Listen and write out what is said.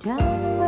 down.